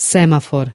semafor.